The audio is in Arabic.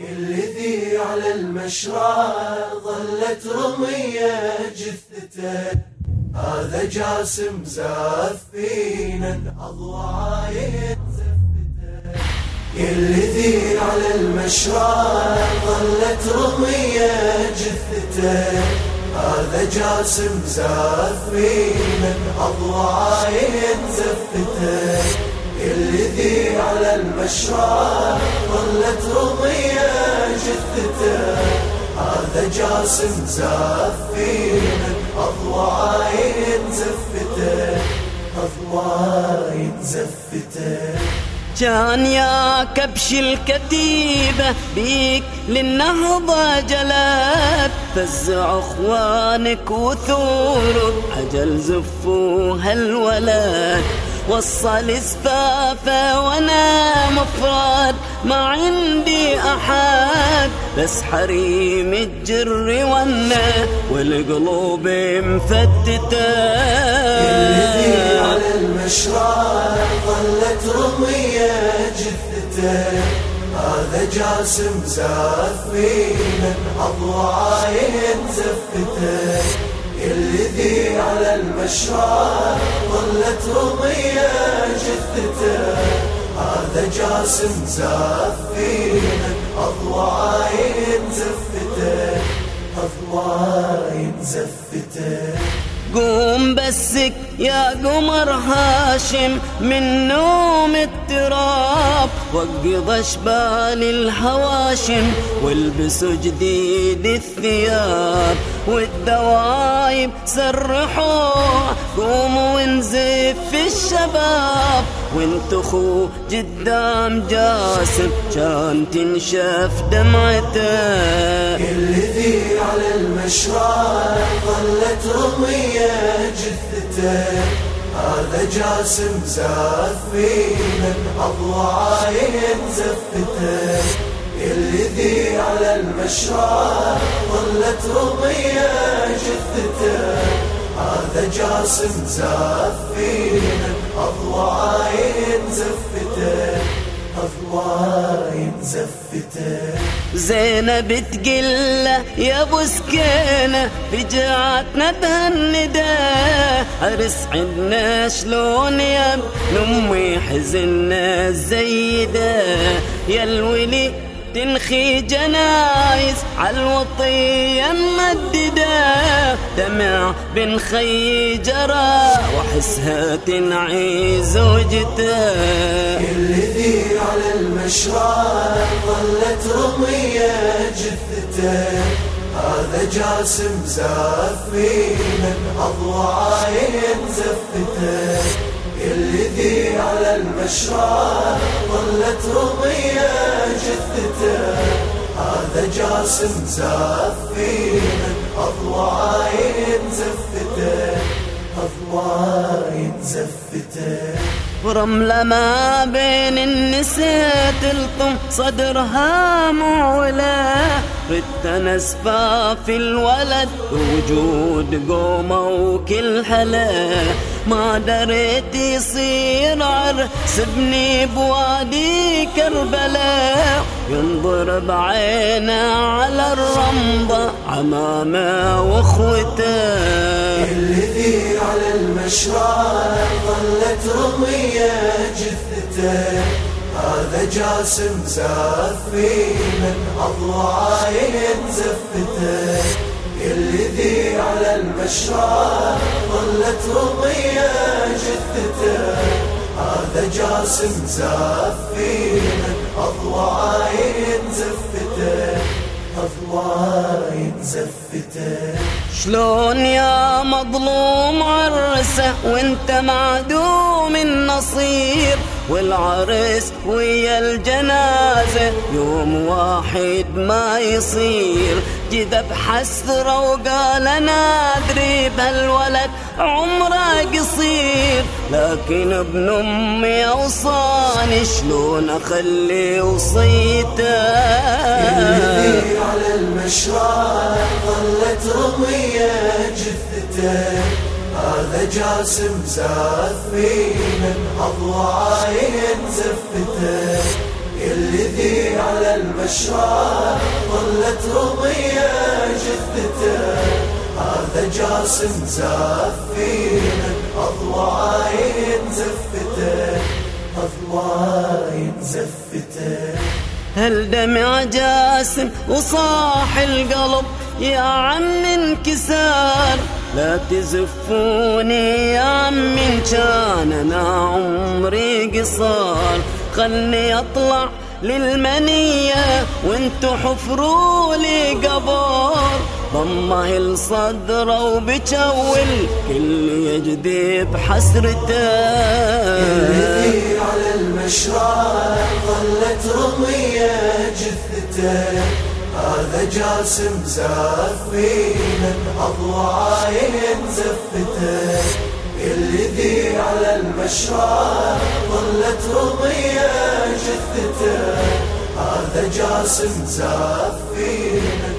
الذي على المشرى ظلت رمية جثته. هذا جاسم زاف فينا أضواء زفته. الذي على المشرى ظلت رمية جثته. هذا جاسم زاف فينا أضواء زفته. الذي على المشرى ظلت رضية جثته. هذا جاسم زافي من أضواء زفته. أضواء زفته. كان يا كبش الكتيبة بيك للنهضة جلب فزع أخوانك وثور عجل زفوا هالولد وصل اسفافه وأنا مفرد ما عندي أحد. بس حريم الجر ونا والقلوب مفتتة. الذي على المشرع ظلت رمية جثته. هذا جاسم زاف من أضواء زفتة. الذي على المشرع ظلت رضية جثته. هذا جاسم زافين أضواء زفته. أضواء زفته يا قمر هاشم من نوم التراب وقض أشبال الهواشم والبس جديد الثياب. والدوايب سرحوا قوموا ونزف الشباب. وانت اخو قدام جاسم كان تنشف دمعته. الذي على المشرع ظلت رمية جثته هذا جاسم زافي من أضواء زفته. الذي على المشرع ظلت رمية جثته. هذا جاسم زافي من أضواء زفته. زينب تقله يا أبو سكينة فجعتنا بهالندى عرس عنا شلون يا امي حزننا زيده يا الولي تنخي جنايز عالوطية ممددة دمع بن خي جرى وحسها تنعي زوجته الذي على المشرع ظلت رمية جثته. هذا جاسم زافي من أضواء زفته. الذي على المشرع ظلت رضية جثته. هذا جاسم زافي من زفته أضواء زفته ورملة ما بين النساء تلطم صدرها معولة ردت نسفا في الولد وجود قومه وكل هلا ما دريت يصير عرس ابني بوادي كربلاء ينظر بعينه على الرمضة عمامة واخوته. الذي على المشرع ظلت رمية جثته. هذا جاسم زافي من أضواء زفته. الذي على المشرع ظلت رضية جثته. هذا جاسم زافي من أضواء زفته أضواء زفته شلون يا مظلوم عرسه وانت معدوم النصير؟ والعرس ويا الجنازة يوم واحد ما يصير. جذب حسرة وقال أنا أدري بهالولد عمره قصير. لكن ابن أمي أوصاني شلون أخلي وصيته؟ على المشرع ظلت رمية جثته. هذا جاسم زافي من أضواء زفته الذي على المشرع ظلت رمية جثته. هذا جاسم زافينا أضواء زفته. أضواء زفته. هل دمع جاسم وصاح القلب؟ يا عم انكسار. لا تزفوني يا عم كان أنا عمري قصار. خلني أطلع للمنية وانتو حفروا لي قبر ضمة الصدر وبجول كل يجدي بحسرته. على المشرع ظلت رمية جثته. هذا جاسم زافينا أضواء زفته. الذي على المشرع ظلت رمية جثته. هذا جاسم زافينا أضواء